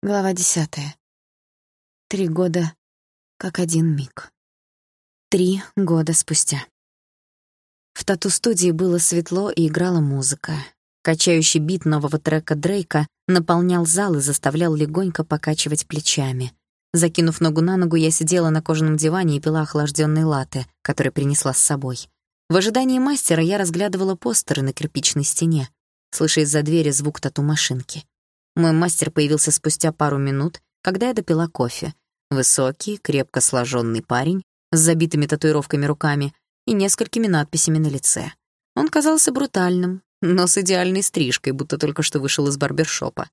Глава десятая. Три года, как один миг. Три года спустя. В тату-студии было светло и играла музыка. Качающий бит нового трека Дрейка наполнял зал и заставлял легонько покачивать плечами. Закинув ногу на ногу, я сидела на кожаном диване и пила охлаждённый латте, который принесла с собой. В ожидании мастера я разглядывала постеры на кирпичной стене, слыша из-за двери звук тату-машинки. Мой мастер появился спустя пару минут, когда я допила кофе. Высокий, крепко сложенный парень с забитыми татуировками руками и несколькими надписями на лице. Он казался брутальным, но с идеальной стрижкой, будто только что вышел из барбершопа.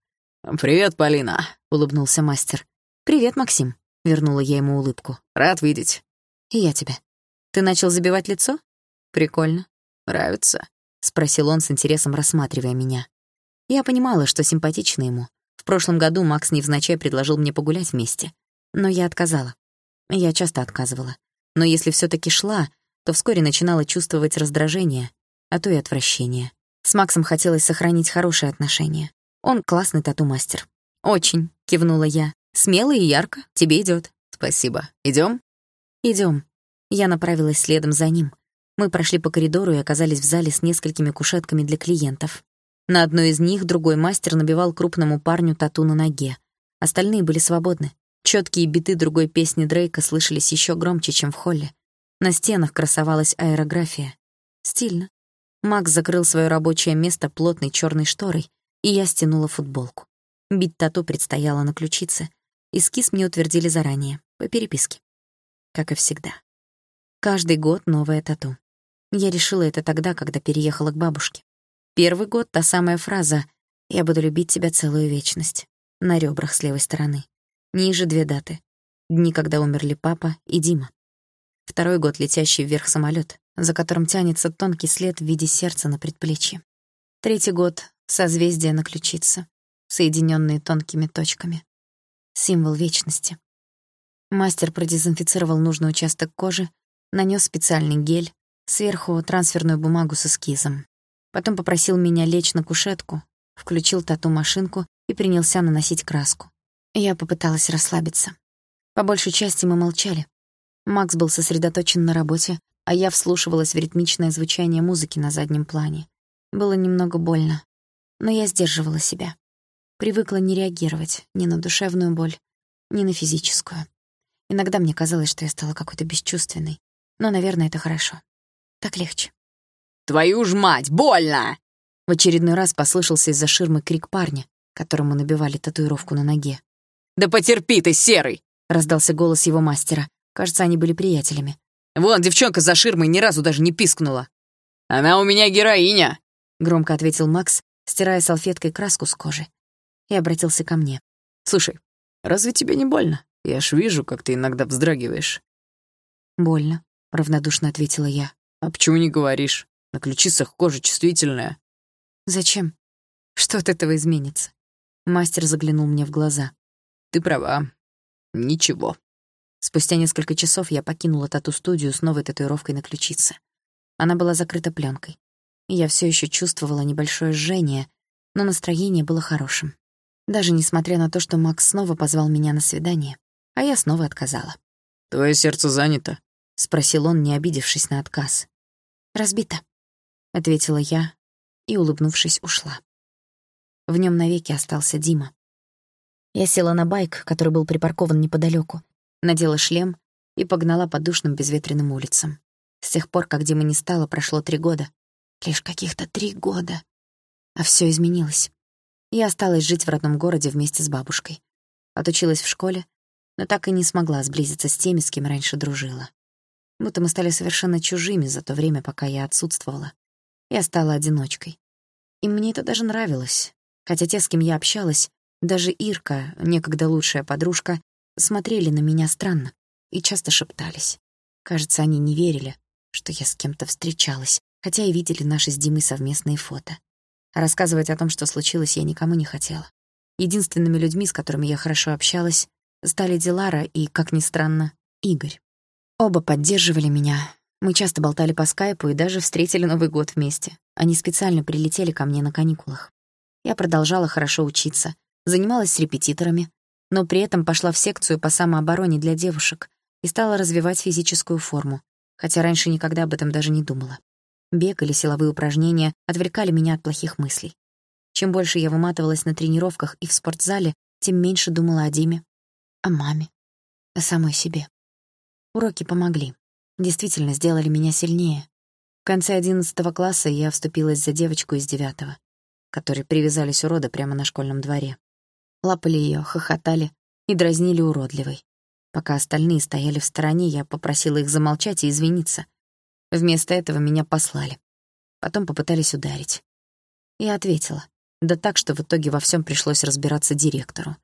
«Привет, Полина», — улыбнулся мастер. «Привет, Максим», — вернула я ему улыбку. «Рад видеть». «И я тебя. Ты начал забивать лицо? Прикольно. Нравится?» — спросил он с интересом, рассматривая меня. Я понимала, что симпатично ему. В прошлом году Макс невзначай предложил мне погулять вместе. Но я отказала. Я часто отказывала. Но если все таки шла, то вскоре начинала чувствовать раздражение, а то и отвращение. С Максом хотелось сохранить хорошие отношения. Он классный тату-мастер. «Очень», — кивнула я. «Смело и ярко. Тебе идет. «Спасибо. Идем? Идем. Я направилась следом за ним. Мы прошли по коридору и оказались в зале с несколькими кушетками для клиентов. На одной из них другой мастер набивал крупному парню тату на ноге. Остальные были свободны. Чёткие биты другой песни Дрейка слышались ещё громче, чем в холле. На стенах красовалась аэрография. Стильно. Макс закрыл своё рабочее место плотной чёрной шторой, и я стянула футболку. Бить тату предстояло на ключице. Эскиз мне утвердили заранее, по переписке. Как и всегда. Каждый год новое тату. Я решила это тогда, когда переехала к бабушке. Первый год — та самая фраза «Я буду любить тебя целую вечность» на ребрах с левой стороны. Ниже две даты. Дни, когда умерли папа и Дима. Второй год — летящий вверх самолет, за которым тянется тонкий след в виде сердца на предплечье. Третий год — созвездие на ключице, соединенные тонкими точками. Символ вечности. Мастер продезинфицировал нужный участок кожи, нанес специальный гель, сверху трансферную бумагу с эскизом. Потом попросил меня лечь на кушетку, включил тату-машинку и принялся наносить краску. Я попыталась расслабиться. По большей части мы молчали. Макс был сосредоточен на работе, а я вслушивалась в ритмичное звучание музыки на заднем плане. Было немного больно, но я сдерживала себя. Привыкла не реагировать ни на душевную боль, ни на физическую. Иногда мне казалось, что я стала какой-то бесчувственной, но, наверное, это хорошо. Так легче. «Твою ж мать, больно!» В очередной раз послышался из-за ширмы крик парня, которому набивали татуировку на ноге. «Да потерпи ты, серый!» — раздался голос его мастера. Кажется, они были приятелями. «Вон, девчонка за ширмой ни разу даже не пискнула!» «Она у меня героиня!» — громко ответил Макс, стирая салфеткой краску с кожи. И обратился ко мне. «Слушай, разве тебе не больно? Я ж вижу, как ты иногда вздрагиваешь». «Больно», — равнодушно ответила я. «А почему не говоришь? На ключицах кожа чувствительная. Зачем? Что от этого изменится? Мастер заглянул мне в глаза. Ты права. Ничего. Спустя несколько часов я покинула тату-студию с новой татуировкой на ключице. Она была закрыта пленкой. Я все еще чувствовала небольшое жжение, но настроение было хорошим. Даже несмотря на то, что Макс снова позвал меня на свидание, а я снова отказала. «Твое сердце занято?» — спросил он, не обидевшись на отказ. «Разбито», ответила я и, улыбнувшись, ушла. В нем навеки остался Дима. Я села на байк, который был припаркован неподалеку, надела шлем и погнала по душным безветренным улицам. С тех пор, как Дима не стало, прошло три года. Лишь каких-то три года. А все изменилось. Я осталась жить в родном городе вместе с бабушкой. Отучилась в школе, но так и не смогла сблизиться с теми, с кем раньше дружила. Будто мы стали совершенно чужими за то время, пока я отсутствовала. Я стала одиночкой. И мне это даже нравилось. Хотя те, с кем я общалась, даже Ирка, некогда лучшая подружка, смотрели на меня странно и часто шептались. Кажется, они не верили, что я с кем-то встречалась, хотя и видели наши с Димой совместные фото. Рассказывать о том, что случилось, я никому не хотела. Единственными людьми, с которыми я хорошо общалась, стали Дилара и, как ни странно, Игорь. Оба поддерживали меня, мы часто болтали по скайпу и даже встретили Новый год вместе. Они специально прилетели ко мне на каникулах. Я продолжала хорошо учиться, занималась с репетиторами, но при этом пошла в секцию по самообороне для девушек и стала развивать физическую форму, хотя раньше никогда об этом даже не думала. Бег или силовые упражнения отвлекали меня от плохих мыслей. Чем больше я выматывалась на тренировках и в спортзале, тем меньше думала о Диме, о маме, о самой себе. Уроки помогли. Действительно сделали меня сильнее. В конце одиннадцатого класса я вступилась за девочку из девятого, которой привязались урода прямо на школьном дворе. Лапали ее, хохотали и дразнили уродливой. Пока остальные стояли в стороне, я попросила их замолчать и извиниться. Вместо этого меня послали. Потом попытались ударить. Я ответила. Да так, что в итоге во всем пришлось разбираться директору.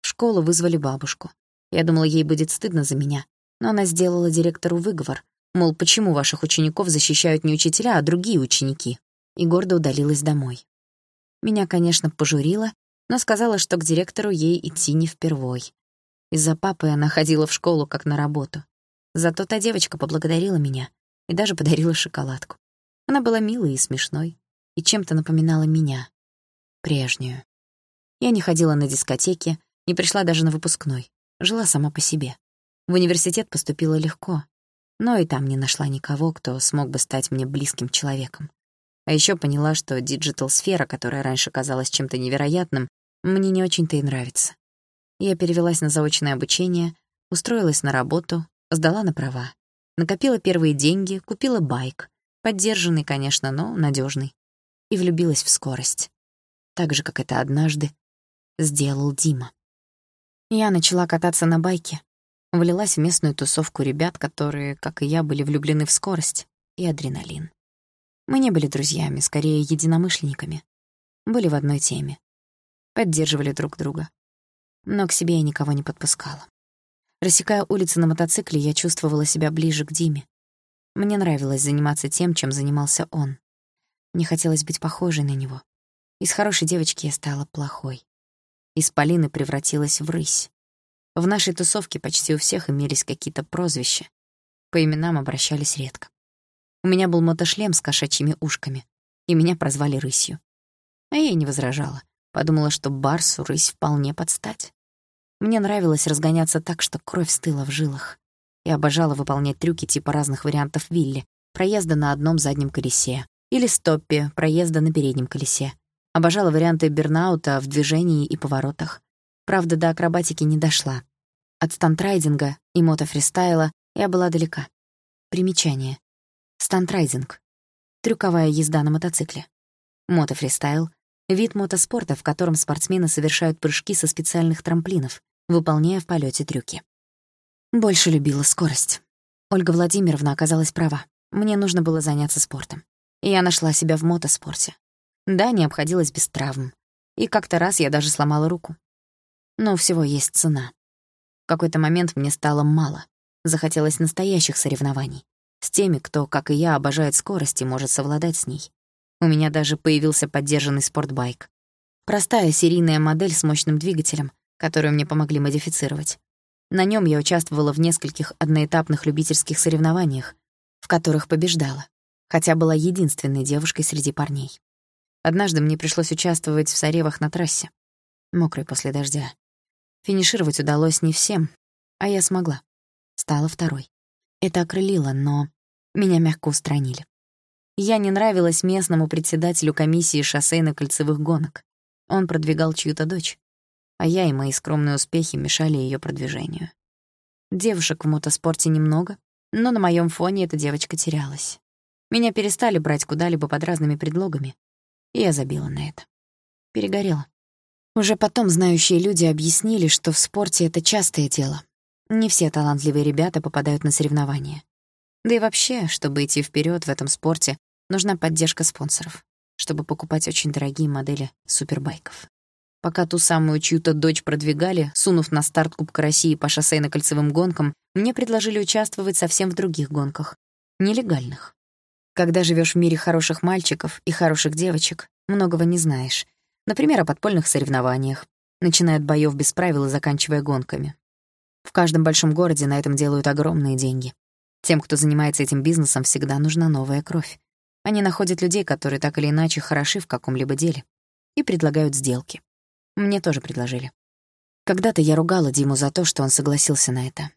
В школу вызвали бабушку. Я думала, ей будет стыдно за меня, но она сделала директору выговор, мол, почему ваших учеников защищают не учителя, а другие ученики, и гордо удалилась домой. Меня, конечно, пожурила, но сказала, что к директору ей идти не впервой. Из-за папы она ходила в школу как на работу. Зато та девочка поблагодарила меня и даже подарила шоколадку. Она была милой и смешной, и чем-то напоминала меня прежнюю. Я не ходила на дискотеки, не пришла даже на выпускной, жила сама по себе. В университет поступила легко, но и там не нашла никого, кто смог бы стать мне близким человеком. А еще поняла, что диджитал-сфера, которая раньше казалась чем-то невероятным, мне не очень-то и нравится. Я перевелась на заочное обучение, устроилась на работу, сдала на права. Накопила первые деньги, купила байк. Поддержанный, конечно, но надежный. И влюбилась в скорость так же, как это однажды сделал Дима. Я начала кататься на байке, влилась в местную тусовку ребят, которые, как и я, были влюблены в скорость и адреналин. Мы не были друзьями, скорее единомышленниками. Были в одной теме. Поддерживали друг друга. Но к себе я никого не подпускала. Рассекая улицы на мотоцикле, я чувствовала себя ближе к Диме. Мне нравилось заниматься тем, чем занимался он. Мне хотелось быть похожей на него. Из хорошей девочки я стала плохой. Из Полины превратилась в рысь. В нашей тусовке почти у всех имелись какие-то прозвища. По именам обращались редко. У меня был мотошлем с кошачьими ушками, и меня прозвали рысью. А я не возражала. Подумала, что Барсу рысь вполне подстать. Мне нравилось разгоняться так, что кровь стыла в жилах. Я обожала выполнять трюки типа разных вариантов Вилли, проезда на одном заднем колесе, или стоппи, проезда на переднем колесе, Обожала варианты бернаута в движении и поворотах. Правда, до акробатики не дошла. От стантрайдинга и мотофристайла я была далека. Примечание. Стантрайдинг. Трюковая езда на мотоцикле. Мотофристайл — вид мотоспорта, в котором спортсмены совершают прыжки со специальных трамплинов, выполняя в полете трюки. Больше любила скорость. Ольга Владимировна оказалась права. Мне нужно было заняться спортом. И я нашла себя в мотоспорте. Да, не обходилась без травм. И как-то раз я даже сломала руку. Но всего есть цена. В какой-то момент мне стало мало. Захотелось настоящих соревнований. С теми, кто, как и я, обожает скорость и может совладать с ней. У меня даже появился поддержанный спортбайк. Простая серийная модель с мощным двигателем, которую мне помогли модифицировать. На нем я участвовала в нескольких одноэтапных любительских соревнованиях, в которых побеждала, хотя была единственной девушкой среди парней. Однажды мне пришлось участвовать в соревах на трассе, мокрой после дождя. Финишировать удалось не всем, а я смогла. Стала второй. Это окрылило, но меня мягко устранили. Я не нравилась местному председателю комиссии шоссейно-кольцевых гонок. Он продвигал чью-то дочь, а я и мои скромные успехи мешали ее продвижению. Девушек в мотоспорте немного, но на моем фоне эта девочка терялась. Меня перестали брать куда-либо под разными предлогами, и я забила на это. Перегорела. Уже потом знающие люди объяснили, что в спорте это частое дело. Не все талантливые ребята попадают на соревнования. Да и вообще, чтобы идти вперед в этом спорте, нужна поддержка спонсоров, чтобы покупать очень дорогие модели супербайков. Пока ту самую чью-то дочь продвигали, сунув на старт Кубка России по шоссейно-кольцевым гонкам, мне предложили участвовать совсем в других гонках, нелегальных. Когда живешь в мире хороших мальчиков и хороших девочек, многого не знаешь. Например, о подпольных соревнованиях, начиная от боёв без правил и заканчивая гонками. В каждом большом городе на этом делают огромные деньги. Тем, кто занимается этим бизнесом, всегда нужна новая кровь. Они находят людей, которые так или иначе хороши в каком-либо деле, и предлагают сделки. Мне тоже предложили. Когда-то я ругала Диму за то, что он согласился на это.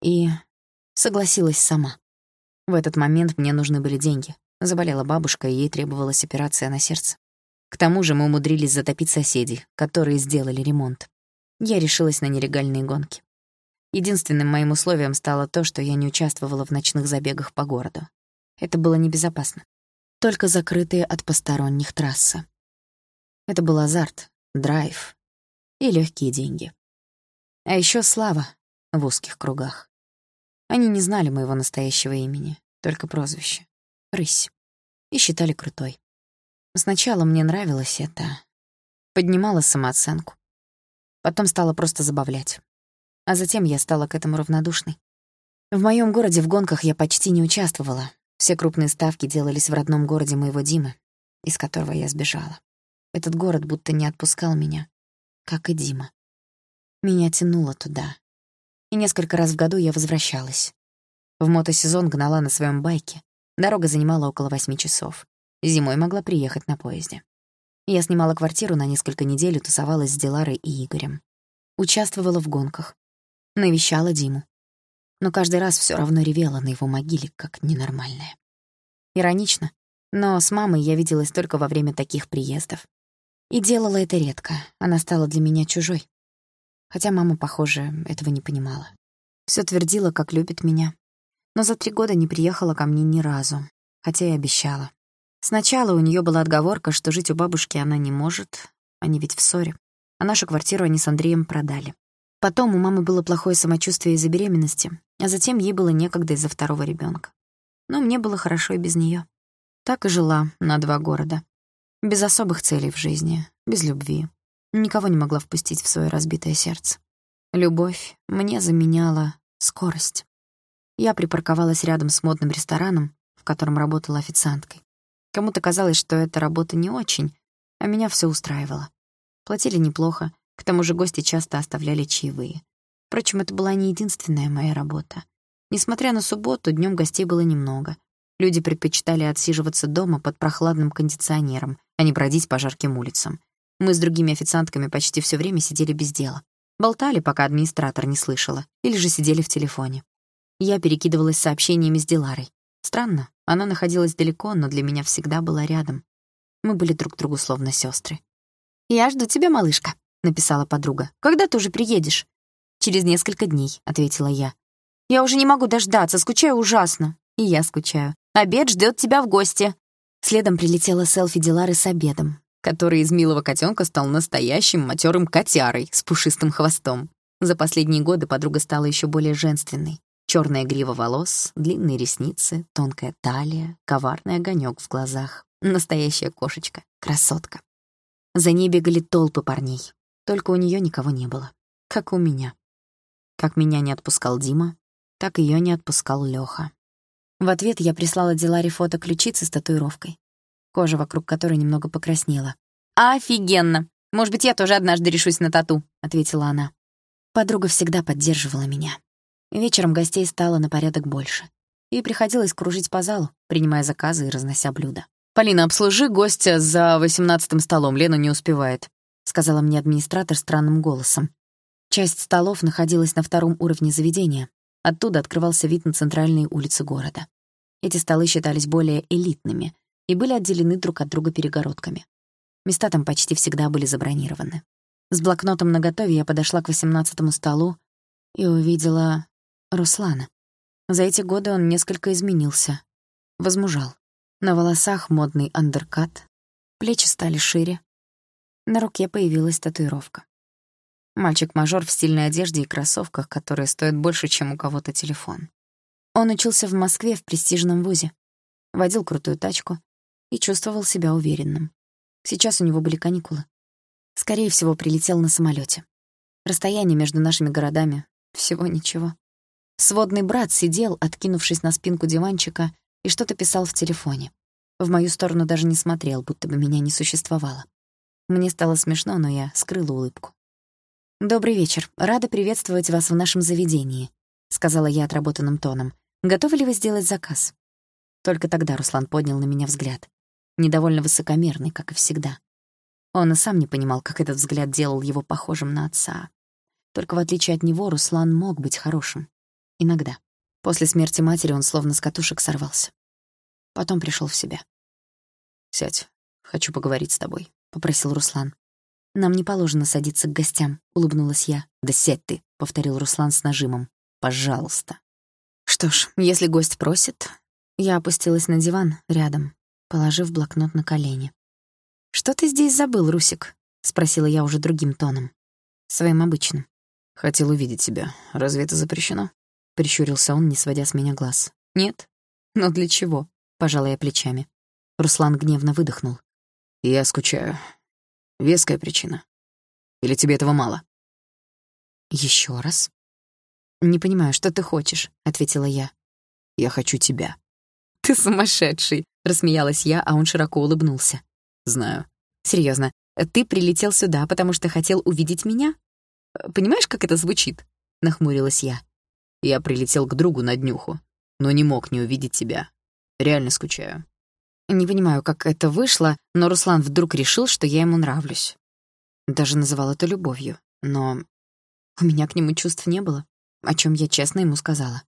И согласилась сама. В этот момент мне нужны были деньги. Заболела бабушка, и ей требовалась операция на сердце. К тому же мы умудрились затопить соседей, которые сделали ремонт. Я решилась на нелегальные гонки. Единственным моим условием стало то, что я не участвовала в ночных забегах по городу. Это было небезопасно. Только закрытые от посторонних трассы. Это был азарт, драйв и легкие деньги. А еще слава в узких кругах. Они не знали моего настоящего имени, только прозвище — Рысь, и считали крутой. Сначала мне нравилось это, поднимала самооценку. Потом стало просто забавлять. А затем я стала к этому равнодушной. В моем городе в гонках я почти не участвовала. Все крупные ставки делались в родном городе моего Димы, из которого я сбежала. Этот город будто не отпускал меня, как и Дима. Меня тянуло туда. И несколько раз в году я возвращалась. В мотосезон гнала на своем байке. Дорога занимала около восьми часов. Зимой могла приехать на поезде. Я снимала квартиру на несколько недель тусовалась с Диларой и Игорем. Участвовала в гонках навещала Диму. Но каждый раз все равно ревела на его могиле, как ненормальная. Иронично, но с мамой я виделась только во время таких приездов. И делала это редко, она стала для меня чужой. Хотя мама, похоже, этого не понимала. Все твердила, как любит меня. Но за три года не приехала ко мне ни разу, хотя и обещала. Сначала у нее была отговорка, что жить у бабушки она не может, они ведь в ссоре. А нашу квартиру они с Андреем продали. Потом у мамы было плохое самочувствие из-за беременности, а затем ей было некогда из-за второго ребенка. Но мне было хорошо и без нее. Так и жила на два города. Без особых целей в жизни, без любви. Никого не могла впустить в свое разбитое сердце. Любовь мне заменяла скорость. Я припарковалась рядом с модным рестораном, в котором работала официанткой. Кому-то казалось, что эта работа не очень, а меня все устраивало. Платили неплохо, к тому же гости часто оставляли чаевые. Впрочем, это была не единственная моя работа. Несмотря на субботу, днем гостей было немного. Люди предпочитали отсиживаться дома под прохладным кондиционером, а не бродить по жарким улицам. Мы с другими официантками почти все время сидели без дела. Болтали, пока администратор не слышала, или же сидели в телефоне. Я перекидывалась сообщениями с Диларой. Странно, она находилась далеко, но для меня всегда была рядом. Мы были друг другу словно сестры. «Я жду тебя, малышка», написала подруга. «Когда ты уже приедешь?» «Через несколько дней», — ответила я. «Я уже не могу дождаться, скучаю ужасно». «И я скучаю. Обед ждет тебя в гости». Следом прилетела селфи Дилары с обедом, который из милого котенка стал настоящим матерым котярой с пушистым хвостом. За последние годы подруга стала еще более женственной. Черная грива волос, длинные ресницы, тонкая талия, коварный огонек в глазах. Настоящая кошечка, красотка. За ней бегали толпы парней. Только у нее никого не было. Как у меня. Как меня не отпускал Дима, так ее не отпускал Лёха. В ответ я прислала Диларе фото ключицы с татуировкой. Кожа вокруг которой немного покраснела. «Офигенно! Может быть, я тоже однажды решусь на тату», — ответила она. Подруга всегда поддерживала меня. Вечером гостей стало на порядок больше. И приходилось кружить по залу, принимая заказы и разнося блюда. «Полина, обслужи гостя за восемнадцатым столом, Лена не успевает», сказала мне администратор странным голосом. Часть столов находилась на втором уровне заведения. Оттуда открывался вид на центральные улицы города. Эти столы считались более элитными и были отделены друг от друга перегородками. Места там почти всегда были забронированы. С блокнотом наготове я подошла к восемнадцатому столу и увидела Руслана. За эти годы он несколько изменился. Возмужал. На волосах модный андеркат, плечи стали шире, на руке появилась татуировка. Мальчик-мажор в стильной одежде и кроссовках, которые стоят больше, чем у кого-то телефон. Он учился в Москве в престижном вузе, водил крутую тачку и чувствовал себя уверенным. Сейчас у него были каникулы. Скорее всего, прилетел на самолете. Расстояние между нашими городами — всего ничего. Сводный брат сидел, откинувшись на спинку диванчика, и что-то писал в телефоне. В мою сторону даже не смотрел, будто бы меня не существовало. Мне стало смешно, но я скрыла улыбку. «Добрый вечер. Рада приветствовать вас в нашем заведении», — сказала я отработанным тоном. «Готовы ли вы сделать заказ?» Только тогда Руслан поднял на меня взгляд. Недовольно высокомерный, как и всегда. Он и сам не понимал, как этот взгляд делал его похожим на отца. Только в отличие от него, Руслан мог быть хорошим. Иногда. После смерти матери он словно с катушек сорвался. Потом пришел в себя. «Сядь, хочу поговорить с тобой», — попросил Руслан. «Нам не положено садиться к гостям», — улыбнулась я. «Да сядь ты», — повторил Руслан с нажимом. «Пожалуйста». Что ж, если гость просит... Я опустилась на диван рядом, положив блокнот на колени. «Что ты здесь забыл, Русик?» — спросила я уже другим тоном. Своим обычным. «Хотел увидеть тебя. Разве это запрещено?» — прищурился он, не сводя с меня глаз. «Нет? Но для чего?» — пожала я плечами. Руслан гневно выдохнул. «Я скучаю. Веская причина. Или тебе этого мало?» Еще раз?» «Не понимаю, что ты хочешь», — ответила я. «Я хочу тебя». «Ты сумасшедший», — рассмеялась я, а он широко улыбнулся. «Знаю». Серьезно, ты прилетел сюда, потому что хотел увидеть меня? Понимаешь, как это звучит?» — нахмурилась я. «Я прилетел к другу на днюху, но не мог не увидеть тебя. Реально скучаю». Не понимаю, как это вышло, но Руслан вдруг решил, что я ему нравлюсь. Даже называл это любовью, но у меня к нему чувств не было, о чем я честно ему сказала.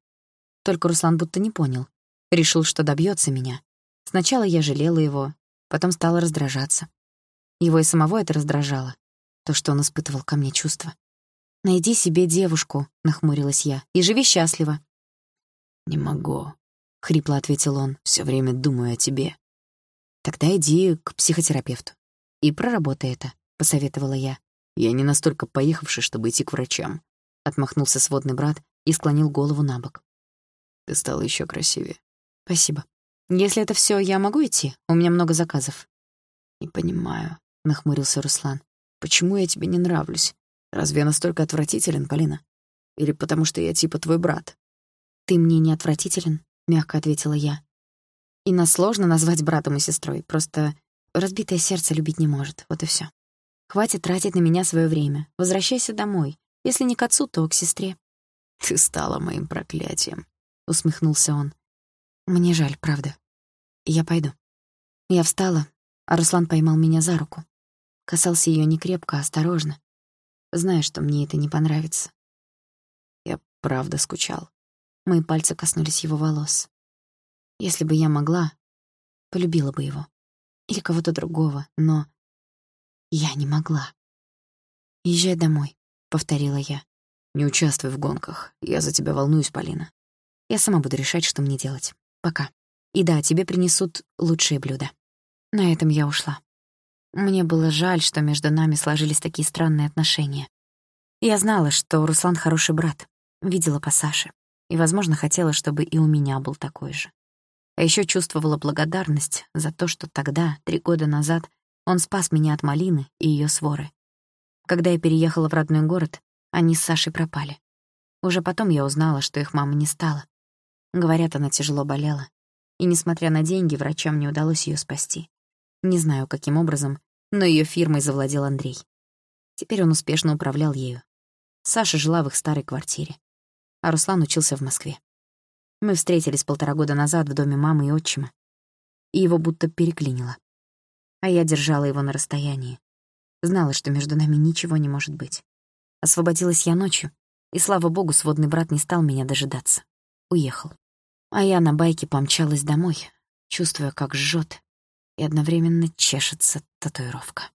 Только Руслан будто не понял. Решил, что добьется меня. Сначала я жалела его, потом стала раздражаться. Его и самого это раздражало, то, что он испытывал ко мне чувства. «Найди себе девушку», — нахмурилась я, — «и живи счастливо». «Не могу», — хрипло ответил он, — «всё время думаю о тебе». «Тогда иди к психотерапевту и проработай это», — посоветовала я. «Я не настолько поехавший, чтобы идти к врачам», — отмахнулся сводный брат и склонил голову на бок. «Ты стала ещё красивее». «Спасибо. Если это всё, я могу идти? У меня много заказов». «Не понимаю», — нахмурился Руслан. «Почему я тебе не нравлюсь? Разве я настолько отвратителен, Полина? Или потому что я типа твой брат?» «Ты мне не отвратителен», — мягко ответила я. «И нас сложно назвать братом и сестрой, просто разбитое сердце любить не может, вот и всё. Хватит тратить на меня своё время. Возвращайся домой. Если не к отцу, то к сестре». «Ты стала моим проклятием», — усмехнулся он. «Мне жаль, правда. Я пойду». Я встала, а Руслан поймал меня за руку. Касался её не крепко, а осторожно, зная, что мне это не понравится. Я правда скучал. Мои пальцы коснулись его волос. Если бы я могла, полюбила бы его. Или кого-то другого, но я не могла. «Езжай домой», — повторила я. «Не участвуй в гонках. Я за тебя волнуюсь, Полина. Я сама буду решать, что мне делать. Пока. И да, тебе принесут лучшие блюда». На этом я ушла. Мне было жаль, что между нами сложились такие странные отношения. Я знала, что Руслан хороший брат, видела по Саше, и, возможно, хотела, чтобы и у меня был такой же. А ещё чувствовала благодарность за то, что тогда, три года назад, он спас меня от Малины и её своры. Когда я переехала в родной город, они с Сашей пропали. Уже потом я узнала, что их мама не стала. Говорят, она тяжело болела. И, несмотря на деньги, врачам не удалось её спасти. Не знаю, каким образом, но ее фирмой завладел Андрей. Теперь он успешно управлял ею. Саша жила в их старой квартире, а Руслан учился в Москве. Мы встретились полтора года назад в доме мамы и отчима, и его будто переклинило. А я держала его на расстоянии. Знала, что между нами ничего не может быть. Освободилась я ночью, и, слава богу, сводный брат не стал меня дожидаться. Уехал. А я на байке помчалась домой, чувствуя, как жжет и одновременно чешется татуировка.